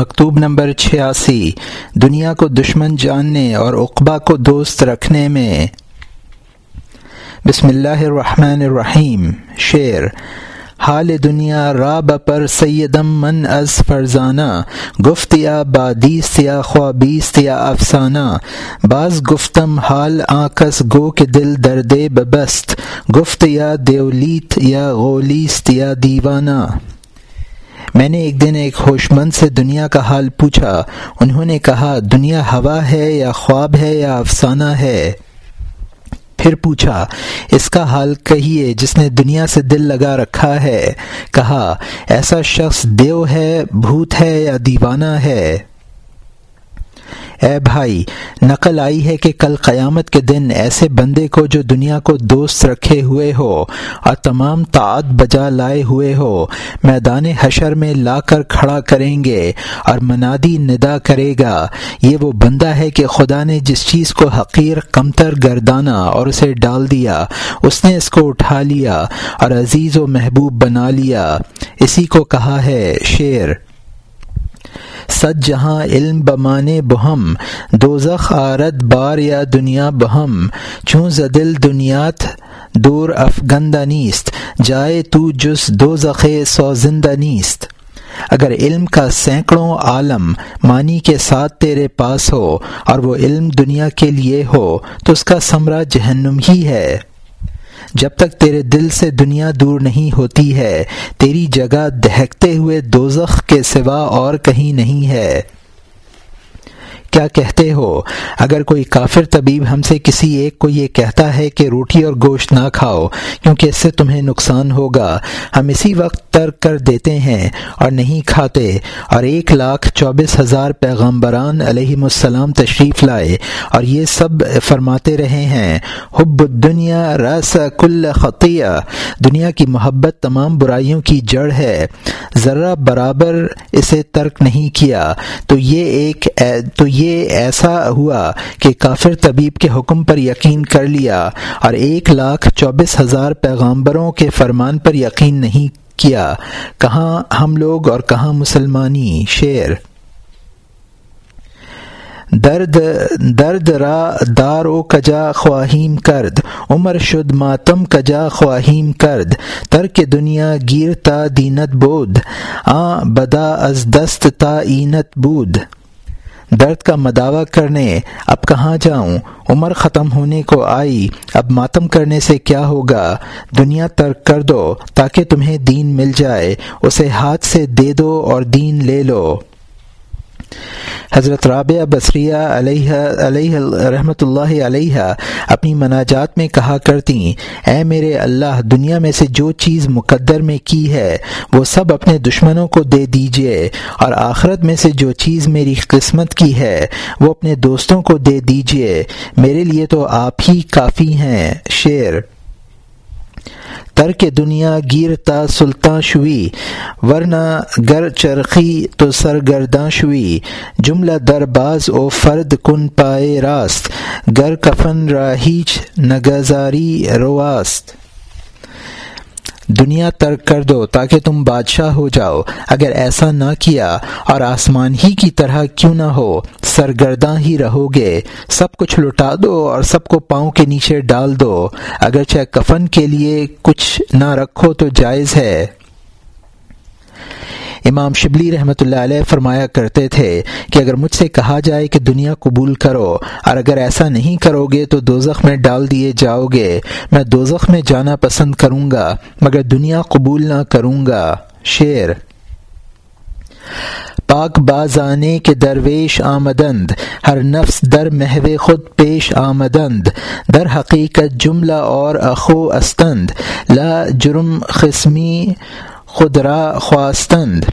مکتوب نمبر چھیاسی، دنیا کو دشمن جاننے اور اقبا کو دوست رکھنے میں۔ بسم اللہ الرحمن الرحیم۔ شعر، حال دنیا راب پر سیدم من از فرزانہ، گفت یا بادیست یا خوابیست یا افسانہ۔ بعض گفتم حال آکس گو کے دل درد ببست، گفت یا دیولیت یا غولیست یا دیوانہ۔ میں نے ایک دن ایک ہوش مند سے دنیا کا حال پوچھا۔ انہوں نے کہا، دنیا ہوا ہے یا خواب ہے یا افسانہ ہے؟ پھر پوچھا، اس کا حال کہیے، جس نے دنیا سے دل لگا رکھا ہے۔ کہا، ایسا شخص دیو ہے، بھوت ہے یا دیوانہ ہے؟ اے بھائی، نقل آئی ہے کہ کل قیامت کے دن ایسے بندے کو جو دنیا کو دوست رکھے ہوئے ہو اور تمام تعت بجا لائے ہوئے ہو، میدان حشر میں لا کر کھڑا کریں گے اور منادی ندا کرے گا۔ یہ وہ بندہ ہے کہ خدا نے جس چیز کو حقیر، کمتر گردانا اور اسے ڈال دیا، اس نے اس کو اٹھا لیا اور عزیز و محبوب بنا لیا۔ اسی کو کہا ہے شعر سد جہاں علم بمانے بہم، دوزخ آرد بار یا دنیا بہم۔ چوں زدل دنیات دور افغندہ نیست، جائے تو جس دو زخے سو زندہ نیست۔ اگر علم کا سینکڑوں عالم معنی کے ساتھ تیرے پاس ہو اور وہ علم دنیا کے لیے ہو، تو اس کا ثمرہ جہنم ہی ہے۔ جب تک تیرے دل سے دنیا دور نہیں ہوتی ہے، تیری جگہ دہکتے ہوئے دوزخ کے سوا اور کہیں نہیں ہے۔ کیا کہتے ہو؟ اگر کوئی کافر طبیب ہم سے کسی ایک کو یہ کہتا ہے کہ روٹی اور گوشت نہ کھاؤ، کیونکہ اس سے تمہیں نقصان ہوگا۔ ہم اسی وقت ترک کر دیتے ہیں اور نہیں کھاتے، اور ایک لاکھ چوبیس ہزار پیغمبران علیہ السلام تشریف لائے اور یہ سب فرماتے رہے ہیں، حب دنیا رس کل خطیہ دنیا کی محبت تمام برائیوں کی جڑ ہے۔ ذرا برابر اسے ترک نہیں کیا۔ تو یہ ایک، تو یہ ایسا ہوا کہ کافر طبیب کے حکم پر یقین کر لیا اور ایک لاکھ چوبیس ہزار پیغامبروں کے فرمان پر یقین نہیں کیا۔ کہاں ہم لوگ اور کہاں مسلمانی؟ شعر۔ درد درد را دار و کجا خواہیم کرد۔ عمر شد ماتم کجا خواہیم کرد۔ ترک دنیا گیر تا دینت بود۔ آ بدا از دست تا اینت بود۔ درد کا مداوع کرنے، اب کہاں جاؤں؟ عمر ختم ہونے کو آئی، اب ماتم کرنے سے کیا ہوگا؟ دنیا ترک کر دو تاکہ تمہیں دین مل جائے، اسے ہاتھ سے دے دو اور دین لے لو۔ حضرت رابعہ بصریہ علیہ علیہ رحمۃ اللہ علیہ اپنی مناجات میں کہا کرتی اے میرے اللہ، دنیا میں سے جو چیز مقدر میں کی ہے، وہ سب اپنے دشمنوں کو دے دیجیے اور آخرت میں سے جو چیز میری قسمت کی ہے، وہ اپنے دوستوں کو دے دیجیے میرے لیے تو آپ ہی کافی ہیں۔ شعر ترک دنیا گیرتا سلطان شوی، ورنہ گر چرخی تو سرگرداں شوی۔ جملہ درباز او فرد کن پائے راست، گر کفن راہیچ نگزاری رواست۔ دنیا ترک کر دو تاکہ تم بادشاہ ہو جاؤ۔ اگر ایسا نہ کیا اور آسمان ہی کی طرح کیوں نہ ہو، سرگرداں ہی رہو گے سب کچھ لٹا دو اور سب کو پاؤں کے نیچے ڈال دو۔ اگر چاہے کفن کے لیے کچھ نہ رکھو تو جائز ہے۔ امام شبلی رحمۃ اللہ علیہ فرمایا کرتے تھے کہ اگر مجھ سے کہا جائے کہ دنیا قبول کرو اور اگر ایسا نہیں کرو گے تو دوزخ میں ڈال دیے جاؤ گے میں دوزخ میں جانا پسند کروں گا مگر دنیا قبول نہ کروں گا شعر۔ پاک بازانے کے درویش آمدند، ہر نفس در محو خود پیش آمدند۔ در حقیقت جملہ اور اخو استند۔ لا جرم قسمی خدرا خواستند۔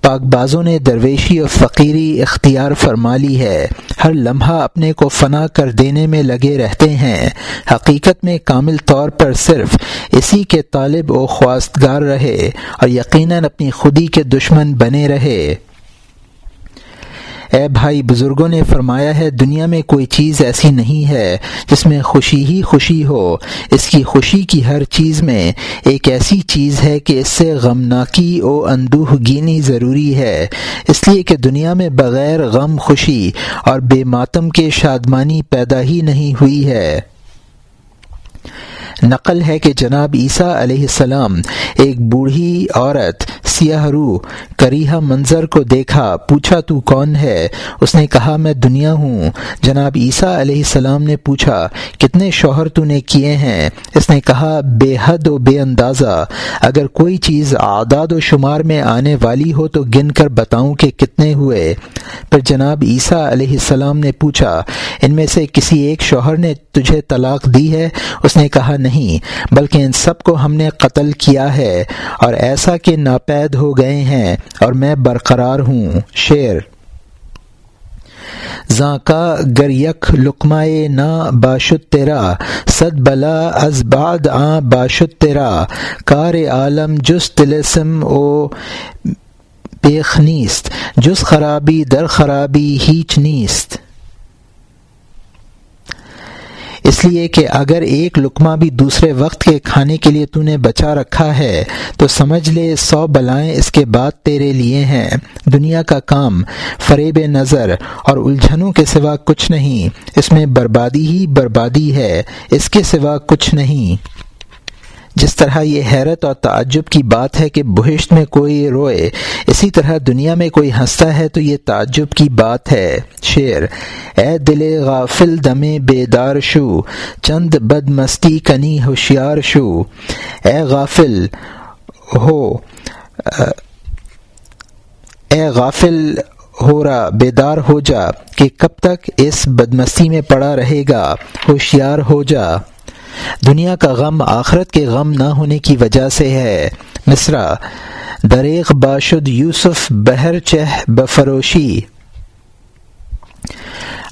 پاک بازوں نے درویشی اور فقیری اختیار فرما لی ہے۔ ہر لمحہ اپنے کو فنا کر دینے میں لگے رہتے ہیں۔ حقیقت میں کامل طور پر صرف اسی کے طالب و خواستگار رہے اور یقیناً اپنی خودی کے دشمن بنے رہے۔ اے بھائی، بزرگوں نے فرمایا ہے، دنیا میں کوئی چیز ایسی نہیں ہے جس میں خوشی ہی خوشی ہو۔ اس کی خوشی کی ہر چیز میں ایک ایسی چیز ہے کہ اس سے غمناکی و اندوہ گینی ضروری ہے۔ اس لیے کہ دنیا میں بغیر غم، خوشی اور بے ماتم کے شادمانی پیدا ہی نہیں ہوئی ہے۔ نقل ہے کہ جناب عیسیٰ علیہ السلام ایک بوڑھی عورت سیاہ رو کریہ منظر کو دیکھا، پوچھا تو کون ہے؟ اس نے کہا، میں دنیا ہوں۔ جناب عیسیٰ علیہ السلام نے پوچھا، کتنے شوہر تو نے کیے ہیں؟ اس نے کہا، بے حد و بے اندازہ۔ اگر کوئی چیز اعداد و شمار میں آنے والی ہو تو گن کر بتاؤں کہ کتنے ہوئے۔ پھر جناب عیسیٰ علیہ السلام نے پوچھا، ان میں سے کسی ایک شوہر نے تجھے طلاق دی ہے؟ اس نے کہا، نہیں، بلکہ ان سب کو ہم نے قتل کیا ہے۔ اور ایسا کہ ناپید ہو گئے ہیں اور میں برقرار ہوں۔ شیر زاکا گر یک لقمائے نا باشد تیرا، صد بلا از بعد آ باشد تیرا۔ کار عالم جس تلسم او پیخ نیست جس خرابی در خرابی ہیچ نیست۔ اس لیے کہ اگر ایک لقمہ بھی دوسرے وقت کے کھانے کے لیے تو نے بچا رکھا ہے، تو سمجھ لے، سو بلائیں اس کے بعد تیرے لیے ہیں۔ دنیا کا کام فریب نظر اور الجھنوں کے سوا کچھ نہیں۔ اس میں بربادی ہی بربادی ہے۔ اس کے سوا کچھ نہیں۔ جس طرح یہ حیرت اور تعجب کی بات ہے کہ بہشت میں کوئی روئے، اسی طرح دنیا میں کوئی ہنستا ہے تو یہ تعجب کی بات ہے۔ شعر اے دل غافل دم بیدار شو، چند بد مستی کنی ہوشیار شو۔ اے غافل، ہو، اے غافل ہو رہا بیدار ہو جا، کہ کب تک اس بدمستی میں پڑا رہے گا، ہوشیار ہو جا۔ دنیا کا غم آخرت کے غم نہ ہونے کی وجہ سے ہے۔ مصرا دریغ باشد یوسف بہر چہ بفروشی۔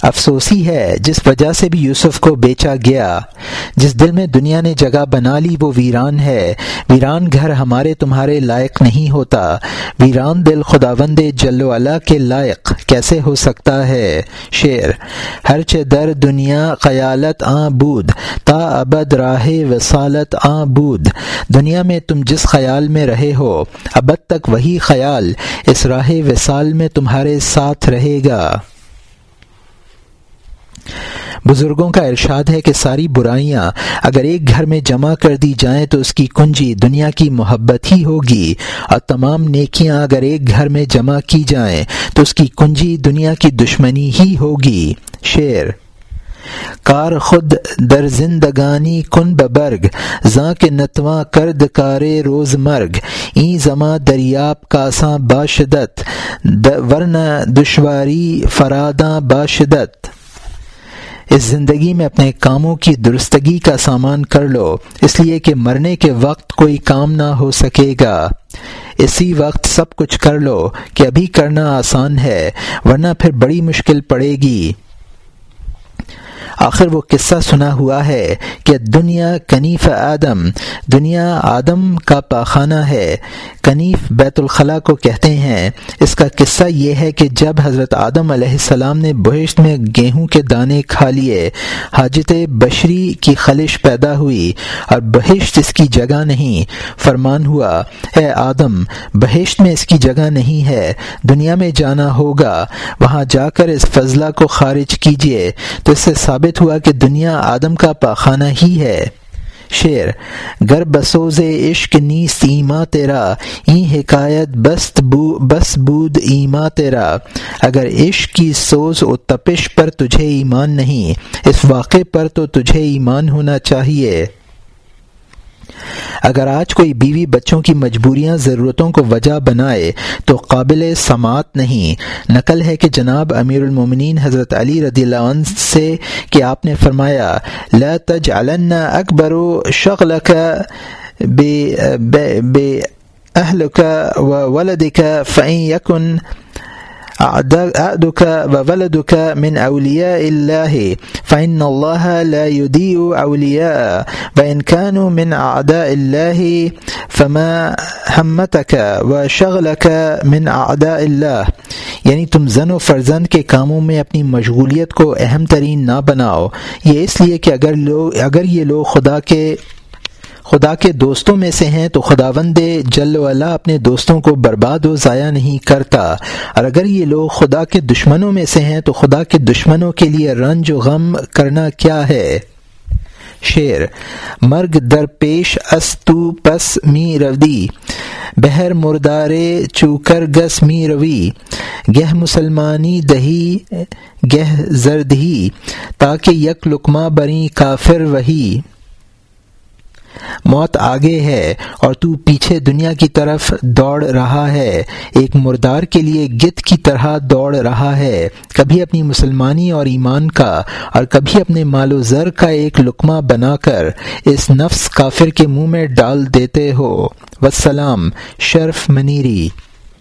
افسوسی ہے، جس وجہ سے بھی یوسف کو بیچا گیا۔ جس دل میں دنیا نے جگہ بنا لی، وہ ویران ہے۔ ویران گھر ہمارے تمہارے لائق نہیں ہوتا۔ ویران دل خداوند جلو اللہ کے لائق کیسے ہو سکتا ہے؟ شعر ہر در دنیا قیالت آ بود، تا ابد راہ وسالت آ بود۔ دنیا میں تم جس خیال میں رہے ہو، ابد تک وہی خیال، اس راہ وصال میں تمہارے ساتھ رہے گا۔ بزرگوں کا ارشاد ہے کہ ساری برائیاں اگر ایک گھر میں جمع کر دی جائیں تو اس کی کنجی دنیا کی محبت ہی ہوگی اور تمام نیکیاں اگر ایک گھر میں جمع کی جائیں تو اس کی کنجی دنیا کی دشمنی ہی ہوگی۔ شعر، کار خود در زندگانی کن ببرگ زاں کے نتواں کرد کارے روز مرگ۔ این زماں دریاب کاساں باشدت ورنہ دشواری فراداں باشدت۔ اس زندگی میں اپنے کاموں کی درستگی کا سامان کر لو، اس لیے کہ مرنے کے وقت کوئی کام نہ ہو سکے گا۔ اسی وقت سب کچھ کر لو کہ ابھی کرنا آسان ہے، ورنہ پھر بڑی مشکل پڑے گی۔ آخر وہ قصہ سنا ہوا ہے کہ دنیا کنیف آدم، دنیا آدم کا پاخانہ ہے۔ کنیف بیت الخلاء کو کہتے ہیں۔ اس کا قصہ یہ ہے کہ جب حضرت آدم علیہ السلام نے بہشت میں گیہوں کے دانے کھا لیے، حاجت بشری کی خلش پیدا ہوئی اور بہشت اس کی جگہ نہیں۔ فرمان ہوا، اے آدم، بہشت میں اس کی جگہ نہیں ہے، دنیا میں جانا ہوگا، وہاں جا کر اس فضلہ کو خارج کیجیے۔ تو اس سے ثابت ثابت ہوا کہ دنیا آدم کا پاخانہ ہی ہے۔ شعر، گر بسوز عشق نیست ایما تیرا، این حکایت بست بو، بس بود ایما تیرا۔ اگر عشق کی سوز و تپش پر تجھے ایمان نہیں، اس واقعے پر تو تجھے ایمان ہونا چاہیے۔ اگر آج کوئی بیوی بچوں کی مجبوریاں ضرورتوں کو وجہ بنائے تو قابل سماعت نہیں۔ نقل ہے کہ جناب امیر المومنین حضرت علی رضی اللہ عنہ سے کہ آپ نے فرمایا، لا تجعلن اکبر شغل کا بے اہل کا ولد کا فعین یقن أعدك وولدك من أولياء الله. فإن الله لا يضيء أولياء وإن كانوا من أعداء الله، فما همتك وشغلك من أعداء الله. یعنی تم زن و فرزند کے کاموں میں اپنی مشغولیت کو اہم ترین نہ بناؤ. یہ اس لیے کہ اگر لوگ اگر یہ لوگ خدا کے خدا کے دوستوں میں سے ہیں تو خداوند جل والا اپنے دوستوں کو برباد و ضائع نہیں کرتا۔ اور اگر یہ لوگ خدا کے دشمنوں میں سے ہیں تو خدا کے دشمنوں کے لیے رنج و غم کرنا کیا ہے؟ شعر، مرگ درپیش استو پس می رودی بہر مردارے چوکر گس می روی۔ گہ مسلمانی دہی گہ زردہی تاکہ یک لکما بری کافر وہی۔ موت آگے ہے اور تو پیچھے دنیا کی طرف دوڑ رہا ہے۔ ایک مردار کے لیے گت کی طرح دوڑ رہا ہے۔ کبھی اپنی مسلمانی اور ایمان کا اور کبھی اپنے مال و زر کا ایک لقمہ بنا کر اس نفس کافر کے منہ میں ڈال دیتے ہو۔ وسلام، شرف منیری۔